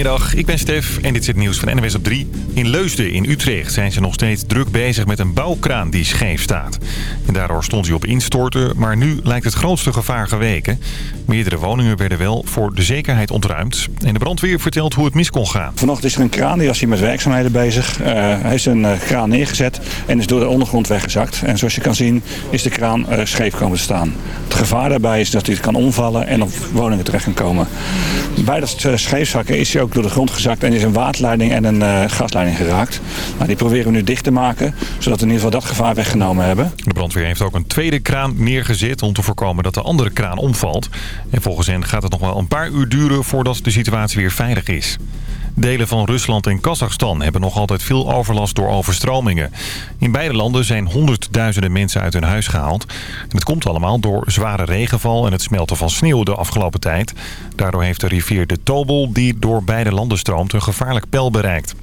Goedemiddag, ik ben Stef en dit is het nieuws van NWS op 3. In Leusden in Utrecht zijn ze nog steeds druk bezig met een bouwkraan die scheef staat. En daardoor stond hij op instorten, maar nu lijkt het grootste gevaar geweken. Meerdere woningen werden wel voor de zekerheid ontruimd. En de brandweer vertelt hoe het mis kon gaan. Vanochtend is er een kraan, die was hier met werkzaamheden bezig. Uh, hij is een uh, kraan neergezet en is door de ondergrond weggezakt. En zoals je kan zien is de kraan uh, scheef komen te staan. Het gevaar daarbij is dat hij kan omvallen en op woningen terecht kan komen. Bij dat scheefzakken is hij ook door de grond gezakt en is een waterleiding en een uh, gasleiding geraakt. Die proberen we nu dicht te maken, zodat we in ieder geval dat gevaar weggenomen hebben. De brandweer heeft ook een tweede kraan neergezet om te voorkomen dat de andere kraan omvalt. En volgens hen gaat het nog wel een paar uur duren voordat de situatie weer veilig is. Delen van Rusland en Kazachstan hebben nog altijd veel overlast door overstromingen. In beide landen zijn honderdduizenden mensen uit hun huis gehaald. En het komt allemaal door zware regenval en het smelten van sneeuw de afgelopen tijd. Daardoor heeft de rivier de Tobel, die door beide landen stroomt, een gevaarlijk pijl bereikt.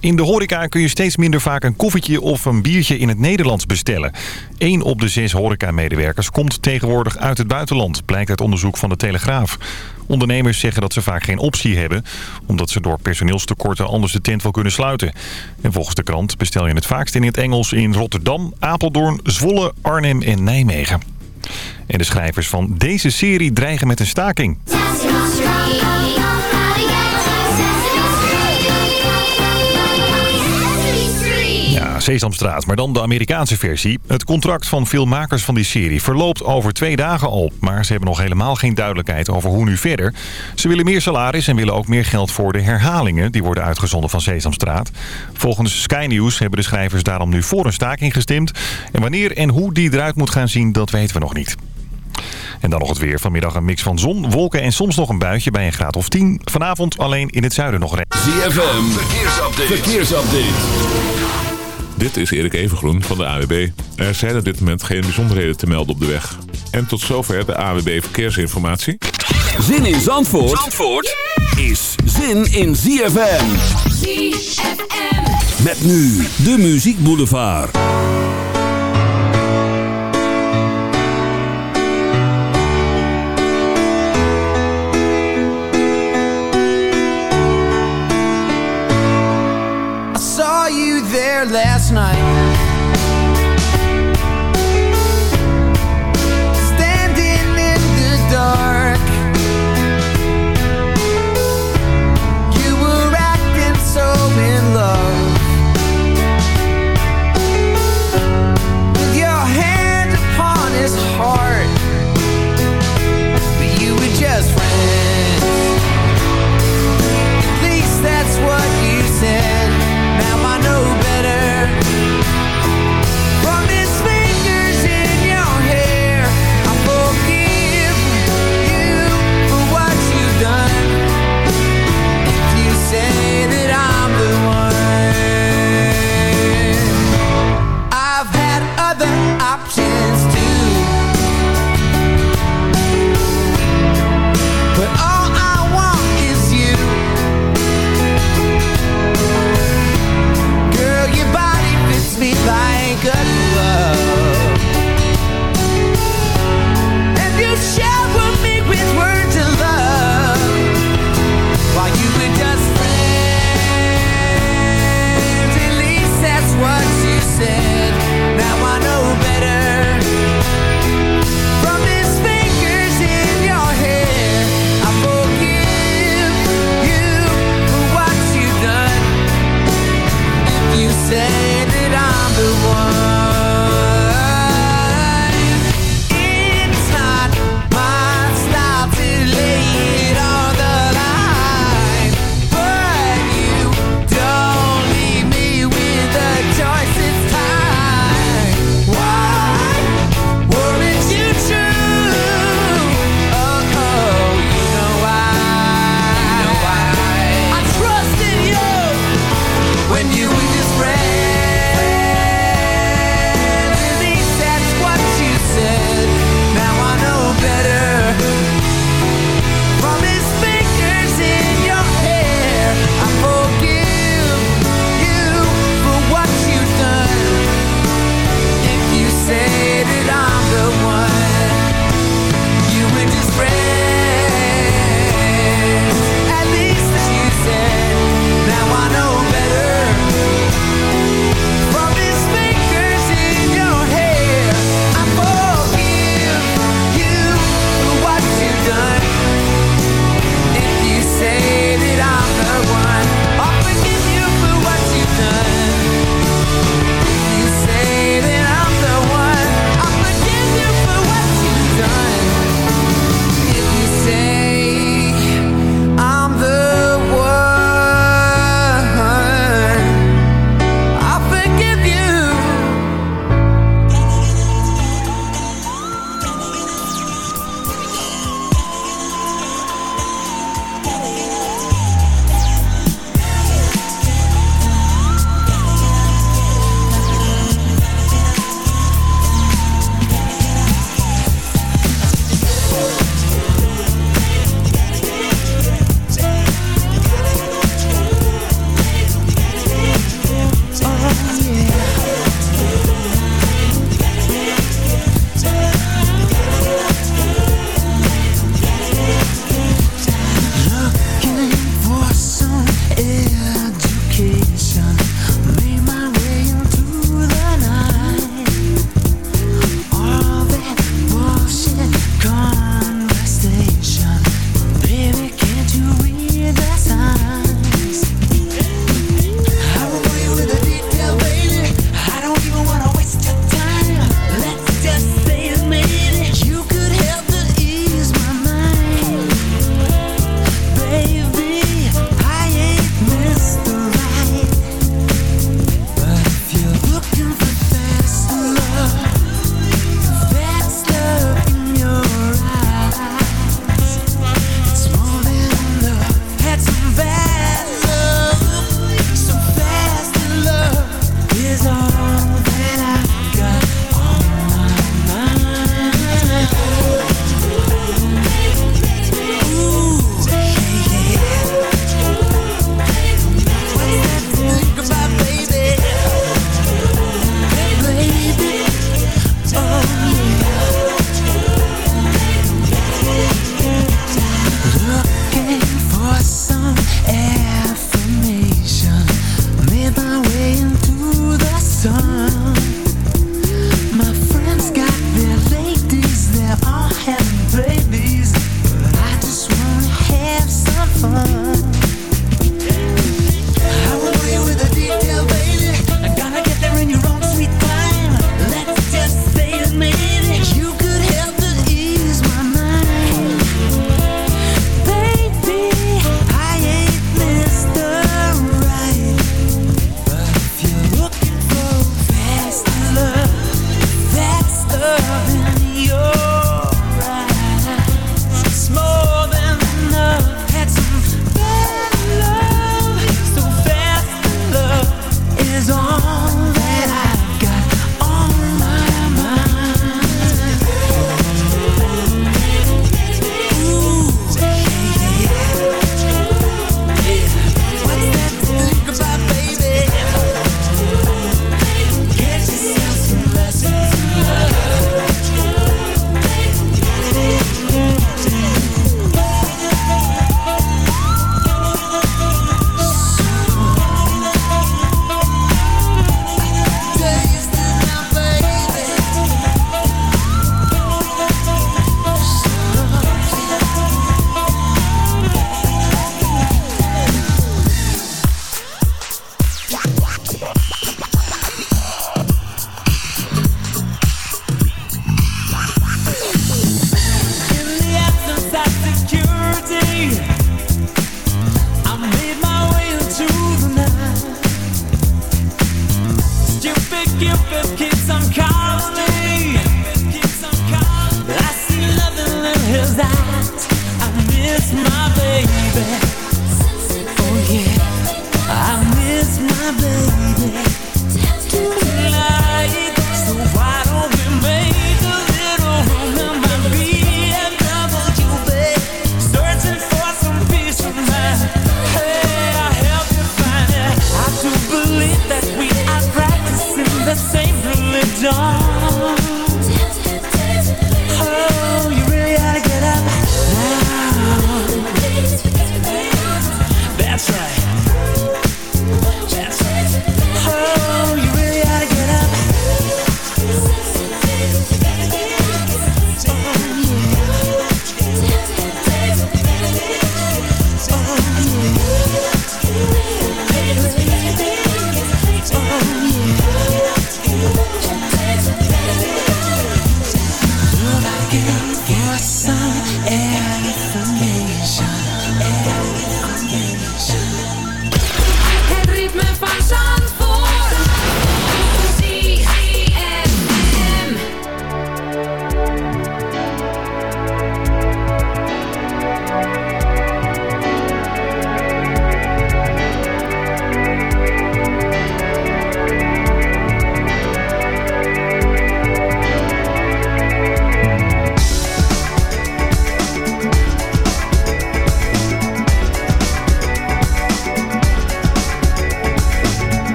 In de horeca kun je steeds minder vaak een koffietje of een biertje in het Nederlands bestellen. Eén op de zes horeca-medewerkers komt tegenwoordig uit het buitenland, blijkt uit onderzoek van de Telegraaf. Ondernemers zeggen dat ze vaak geen optie hebben... omdat ze door personeelstekorten anders de tent wel kunnen sluiten. En volgens de krant bestel je het vaakst in het Engels in Rotterdam, Apeldoorn, Zwolle, Arnhem en Nijmegen. En de schrijvers van deze serie dreigen met een staking. Sesamstraat, maar dan de Amerikaanse versie. Het contract van veel makers van die serie verloopt over twee dagen al. Maar ze hebben nog helemaal geen duidelijkheid over hoe nu verder. Ze willen meer salaris en willen ook meer geld voor de herhalingen... die worden uitgezonden van Sesamstraat. Volgens Sky News hebben de schrijvers daarom nu voor een staking gestemd. En wanneer en hoe die eruit moet gaan zien, dat weten we nog niet. En dan nog het weer. Vanmiddag een mix van zon, wolken en soms nog een buitje bij een graad of 10. Vanavond alleen in het zuiden nog regen. ZFM, verkeersupdate. verkeersupdate. Dit is Erik Evengroen van de AWB. Er zijn op dit moment geen bijzonderheden te melden op de weg. En tot zover de AWB Verkeersinformatie. Zin in Zandvoort, Zandvoort is zin in ZFM. ZFM. Met nu de Muziek Boulevard. There last night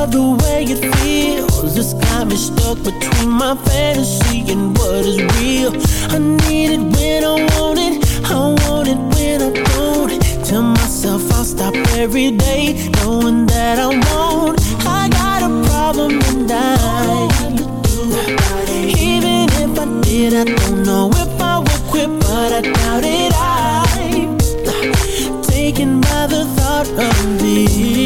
love the way it feels. This got me stuck between my fantasy and what is real. I need it when I want it, I want it when I don't. Tell myself I'll stop every day, knowing that I won't. I got a problem and I Even if I did, I don't know if I would quit But I doubt it, I'm Taken by the thought of me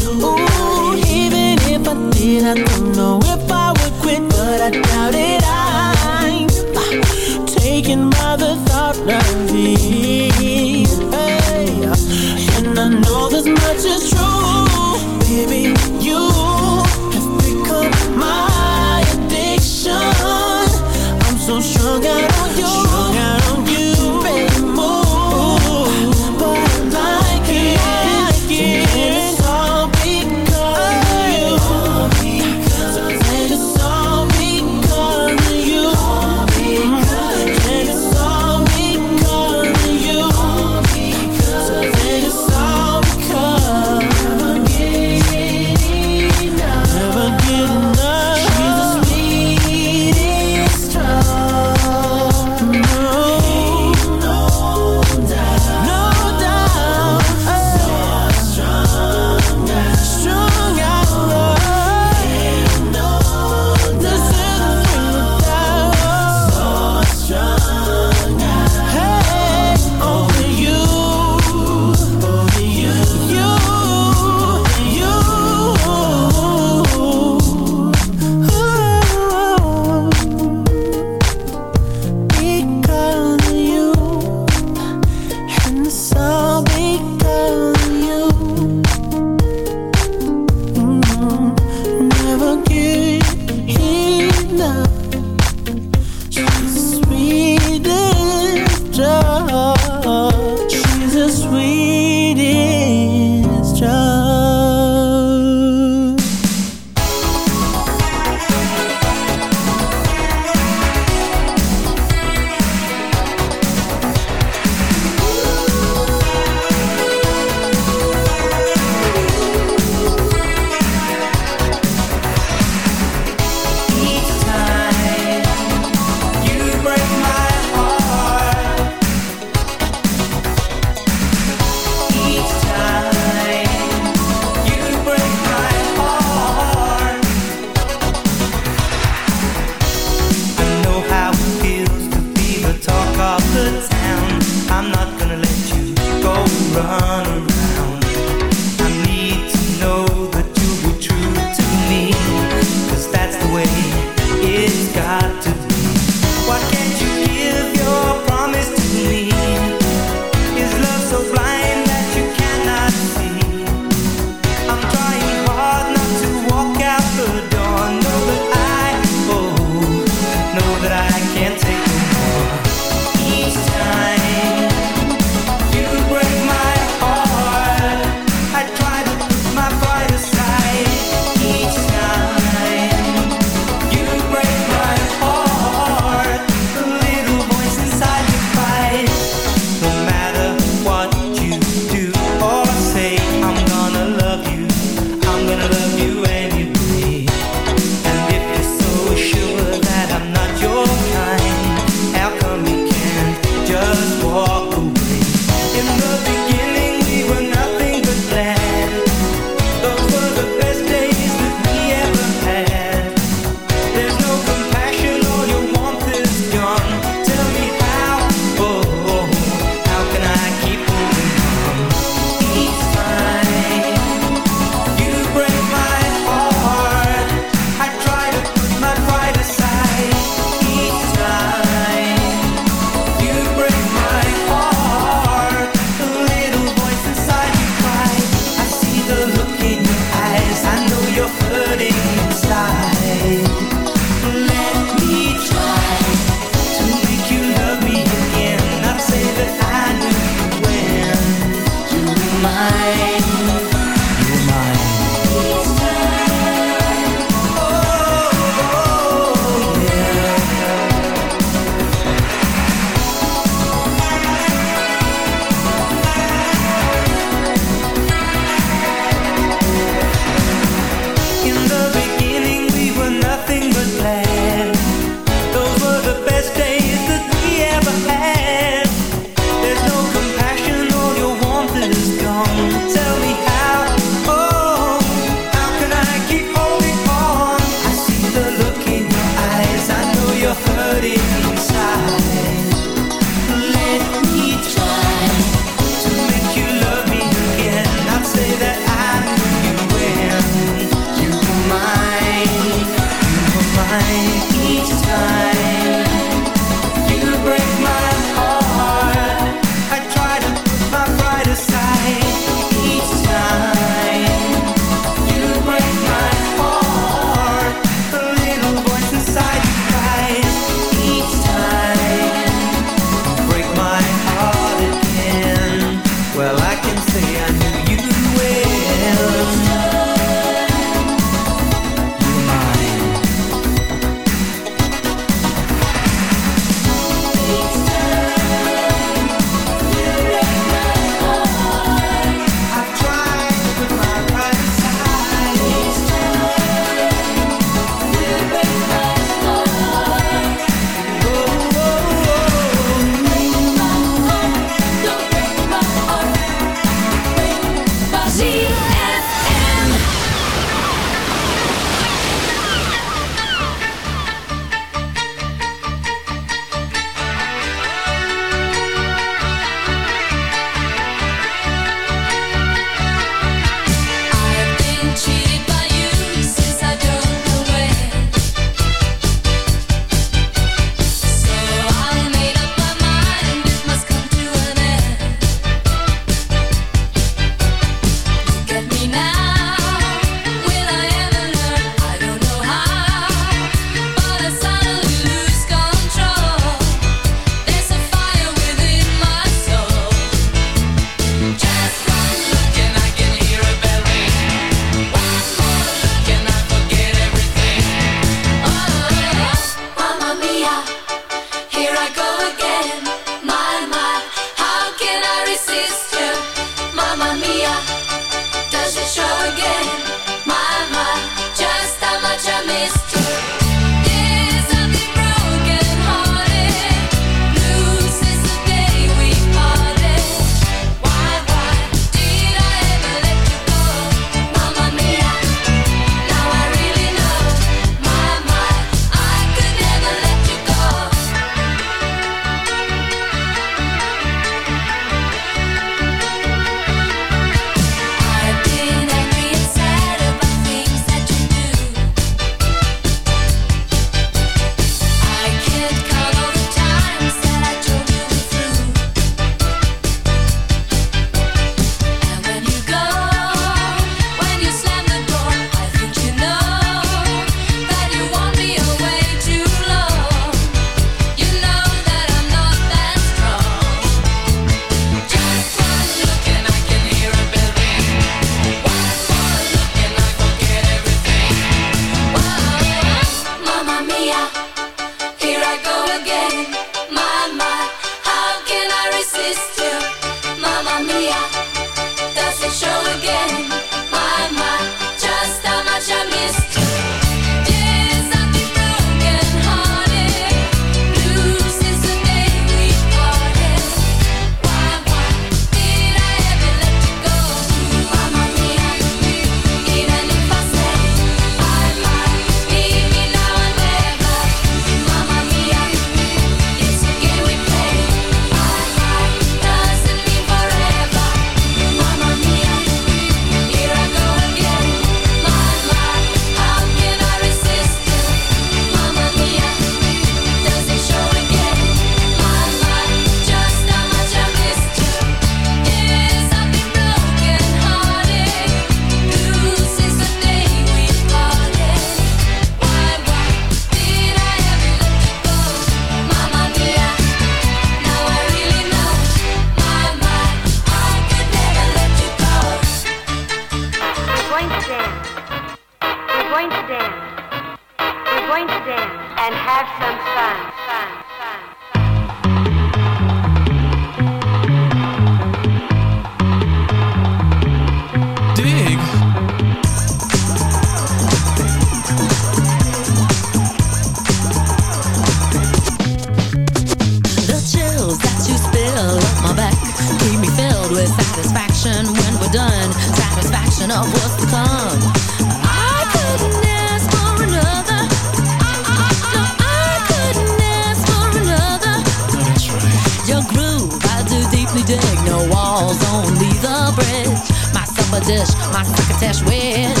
dish, my crocketesh wish. Sing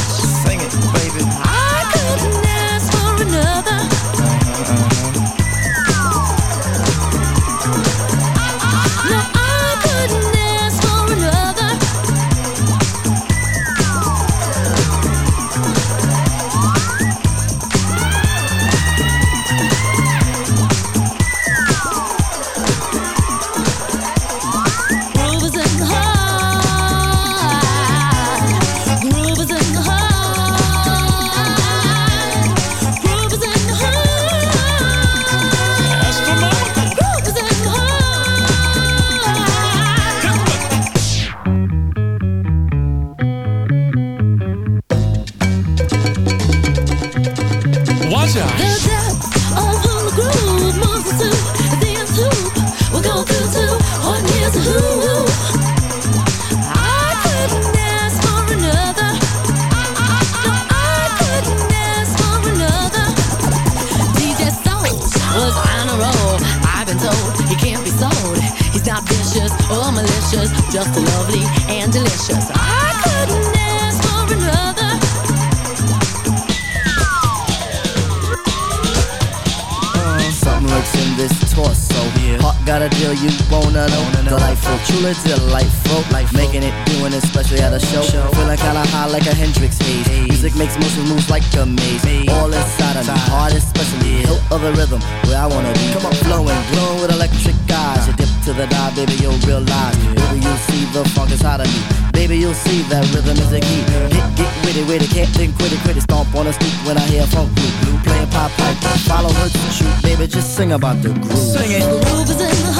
rhythm, where I wanna be. Come on, flowing, glowing with electric eyes. You dip to the dive, baby, you'll realize. Baby, you'll see the funk is hot of me. Baby, you'll see that rhythm is the key. Get, get witty, witty, can't think, quit it, quit it. Stomp on the street when I hear funk blue, blue. Playing pop pipe, follow her to shoot. Baby, just sing about the groove. Sing it. Groove is in the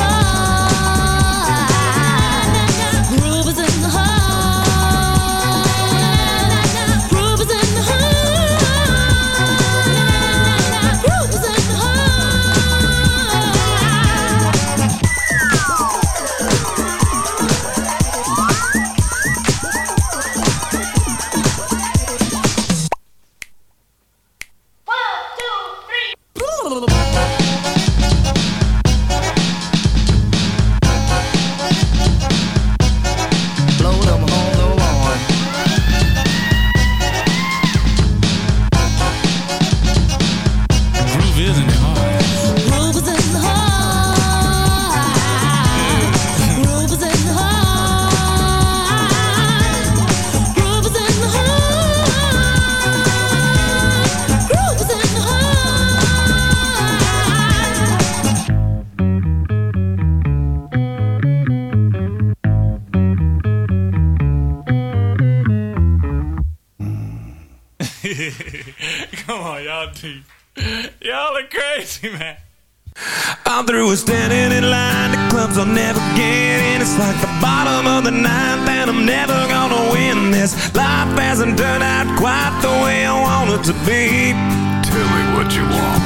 to be. Tell me what you want.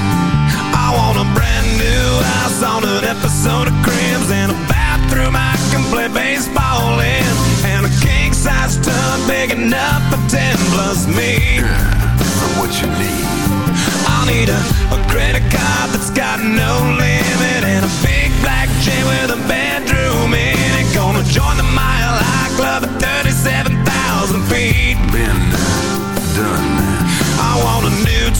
I want a brand new house on an episode of Cribs and a bathroom I can play baseball in, and a king size tub big enough for ten plus me. what you need? I'll need a, a credit card that's got no limit and a big black chain with a bedroom in it. Gonna join the Mile High Club at 37,000 feet. Been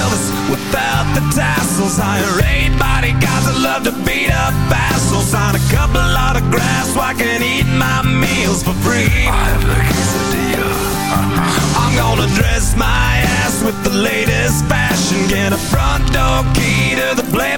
Elvis without the tassels. Hire eight bodyguards that love to beat up assholes. Sign a couple of autographs so I can eat my meals for free. I have the quesadilla uh -huh. I'm gonna dress my ass with the latest fashion. Get a front door key to the play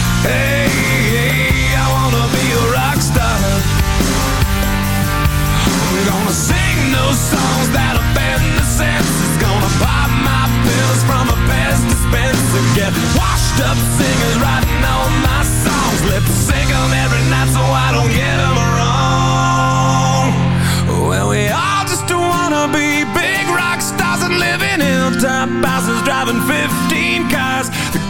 hey, I wanna be a rock star. I'm gonna sing those songs that offend the. Gonna pop my pills from a Pez dispenser. Get washed up singers writing all my songs. Every night so I don't wrong. Well, we all just wanna be big rock stars and live in hilltop houses driving 15 cars. The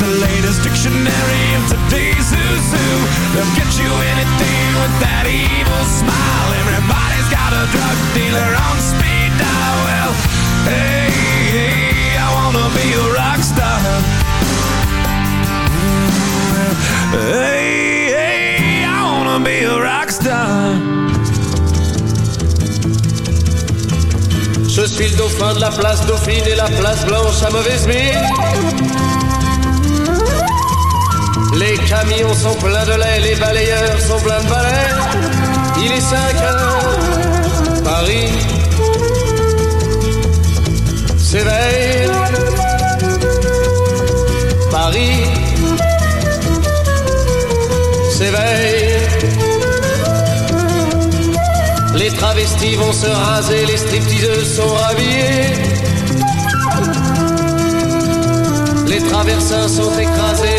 the latest dictionary of today's who's who. They'll get you anything with that evil smile. Everybody's got a drug dealer on speed dial. Well, hey, hey, I wanna be a rock star. Hey, hey, I wanna be a rock star. Je suis le dauphin de la place Dauphine et la place Blanche à mauvaise mine. Les camions sont pleins de lait, les balayeurs sont pleins de balais. Il est 5 heures, Paris s'éveille. Paris s'éveille. Les travestis vont se raser, les stripteaseuses sont rhabillées. Les traversins sont écrasés,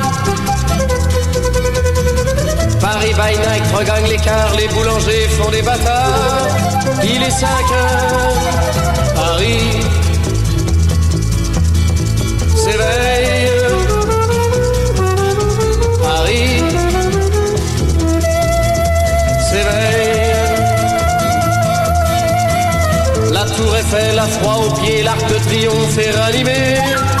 Paris by night regagne l'écart, les boulangers font des bâtards. Il est 5 heures, Paris s'éveille. Paris s'éveille. La tour Eiffel a froid aux pieds, l'arc de triomphe est ranimé.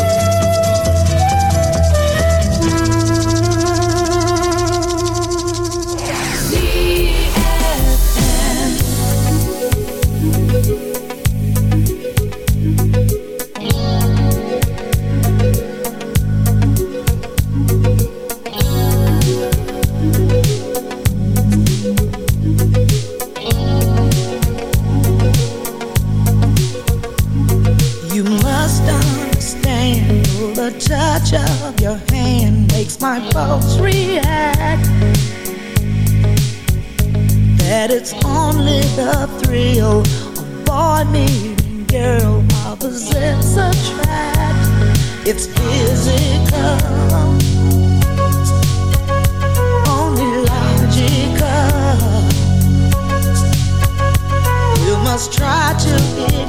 folks react that it's only the thrill of boy meeting girl while possess attract. It's physical, only logical. You must try to.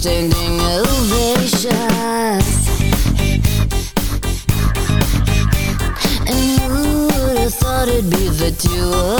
standing ovation. And who would have thought it'd be the two of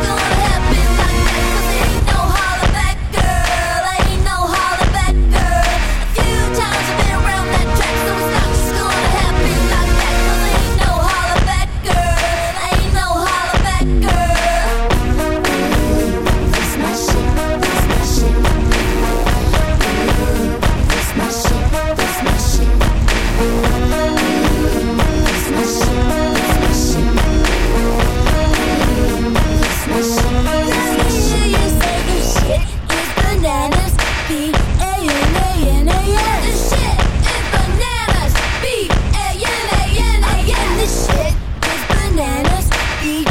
You.